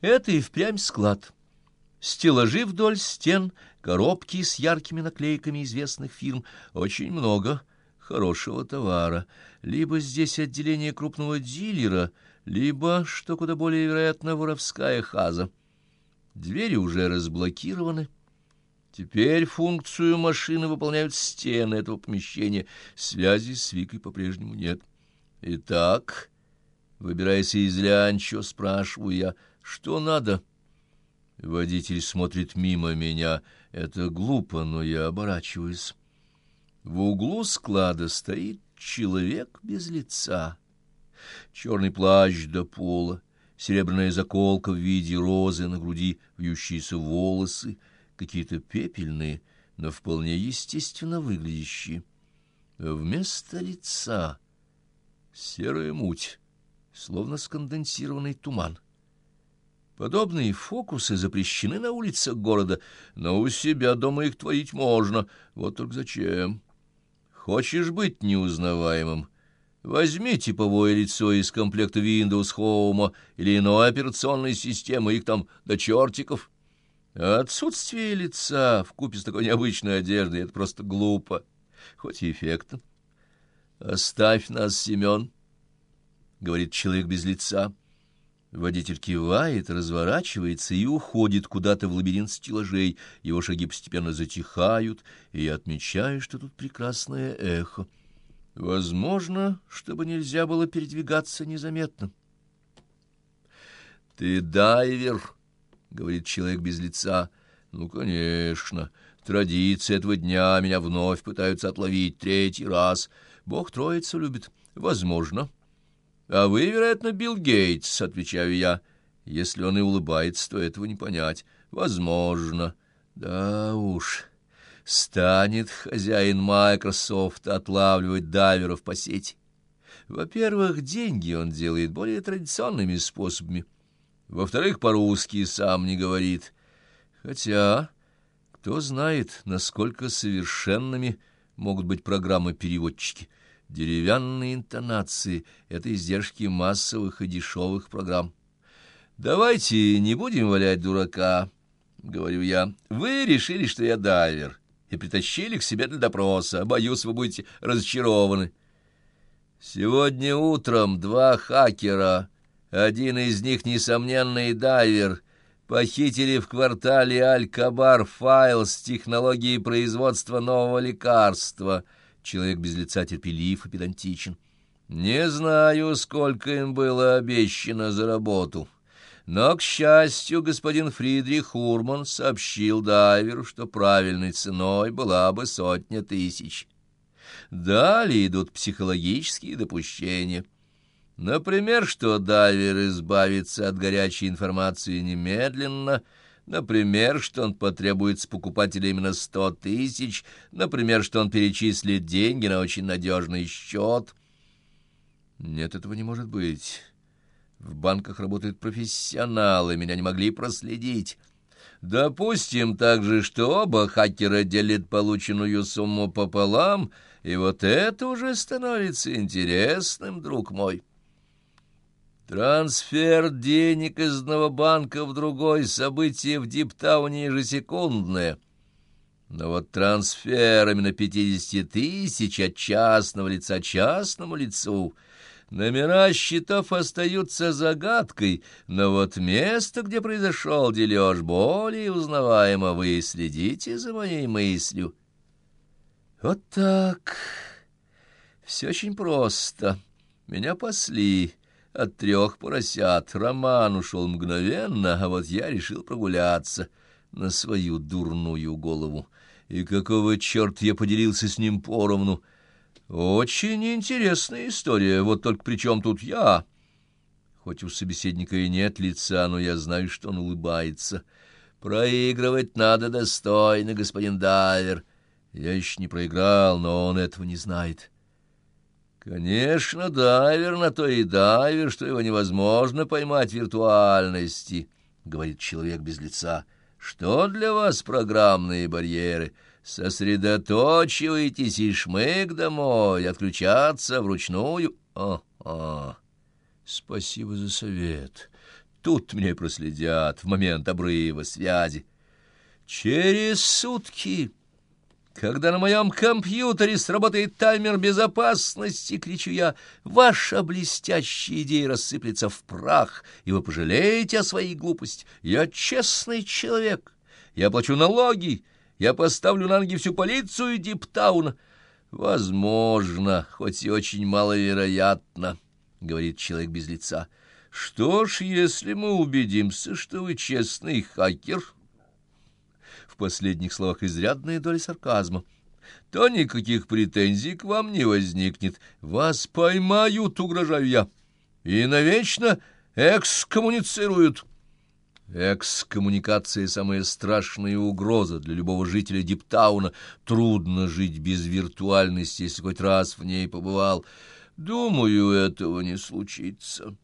Это и впрямь склад. Стеллажи вдоль стен, коробки с яркими наклейками известных фирм. Очень много хорошего товара. Либо здесь отделение крупного дилера, либо, что куда более вероятно, воровская хаза. Двери уже разблокированы. Теперь функцию машины выполняют стены этого помещения. Связи с Викой по-прежнему нет. Итак, выбираясь из лянчо, спрашиваю я, что надо? Водитель смотрит мимо меня. Это глупо, но я оборачиваюсь. В углу склада стоит человек без лица. Черный плащ до пола, серебряная заколка в виде розы на груди, вьющиеся волосы, какие-то пепельные, но вполне естественно выглядящие. Вместо лица серая муть, словно сконденсированный туман. Подобные фокусы запрещены на улицах города, но у себя дома их творить можно. Вот только зачем? Хочешь быть неузнаваемым? Возьми типовое лицо из комплекта Windows Home или иной операционной системы, их там до чертиков. отсутствие лица в купе с такой необычной одеждой — это просто глупо, хоть и эффектно. «Оставь нас, Семен», — говорит человек без лица. Водитель кивает, разворачивается и уходит куда-то в лабиринт стеллажей. Его шаги постепенно затихают, и я отмечаю, что тут прекрасное эхо. Возможно, чтобы нельзя было передвигаться незаметно. «Ты дайвер», — говорит человек без лица. «Ну, конечно. Традиции этого дня меня вновь пытаются отловить третий раз. Бог троицу любит. Возможно». А вы, вероятно, Билл Гейтс, отвечаю я. Если он и улыбается, то этого не понять. Возможно. Да уж. Станет хозяин Microsoft отлавливать дайверов по сети. Во-первых, деньги он делает более традиционными способами. Во-вторых, по-русски сам не говорит. Хотя, кто знает, насколько совершенными могут быть программы-переводчики. Деревянные интонации — это издержки массовых и дешевых программ. «Давайте не будем валять дурака», — говорю я. «Вы решили, что я дайвер, и притащили к себе для допроса. Боюсь, вы будете разочарованы». Сегодня утром два хакера, один из них несомненный дайвер, похитили в квартале Аль-Кабар файл с технологией производства нового лекарства — Человек без лица терпелив и педантичен. Не знаю, сколько им было обещано за работу. Но, к счастью, господин Фридрих Урман сообщил дайверу, что правильной ценой была бы сотня тысяч. Далее идут психологические допущения. Например, что дайвер избавится от горячей информации немедленно — Например, что он потребует с покупателя именно сто тысяч, например, что он перечислит деньги на очень надежный счет. Нет, этого не может быть. В банках работают профессионалы, меня не могли проследить. Допустим также, что оба хакера делят полученную сумму пополам, и вот это уже становится интересным, друг мой. Трансфер денег из одного банка в другой событие в Диптауне ежесекундное. Но вот трансфер именно 50 тысяч от частного лица частному лицу Номера счетов остаются загадкой, но вот место, где произошел дележ, более узнаваемо. Вы следите за моей мыслью. Вот так. Все очень просто. Меня пасли от трех поросят. Роман ушел мгновенно, а вот я решил прогуляться на свою дурную голову. И какого черта я поделился с ним поровну? Очень интересная история, вот только при чем тут я? Хоть у собеседника и нет лица, но я знаю, что он улыбается. Проигрывать надо достойно, господин Дайвер. Я еще не проиграл, но он этого не знает. Конечно, дайвер на то и дайвер, что его невозможно поймать виртуальности, — говорит человек без лица. Что для вас программные барьеры? Сосредоточивайтесь и шмык домой, отключаться вручную. О, о, спасибо за совет. тут меня и проследят в момент обрыва связи. Через сутки, когда на моем компьютере сработает таймер безопасности, кричу я, ваша блестящая идея рассыплется в прах, и вы пожалеете о своей глупости. Я честный человек, я плачу налоги, я поставлю на ноги всю полицию Диптауна. Возможно, хоть и очень маловероятно, — говорит человек без лица. Что ж, если мы убедимся, что вы честный хакер, в последних словах изрядная доля сарказма, то никаких претензий к вам не возникнет. Вас поймают, угрожаю я, и навечно экскоммуницируют. Экскоммуникация — самая страшная угроза для любого жителя Диптауна. Трудно жить без виртуальности, если хоть раз в ней побывал. Думаю, этого не случится.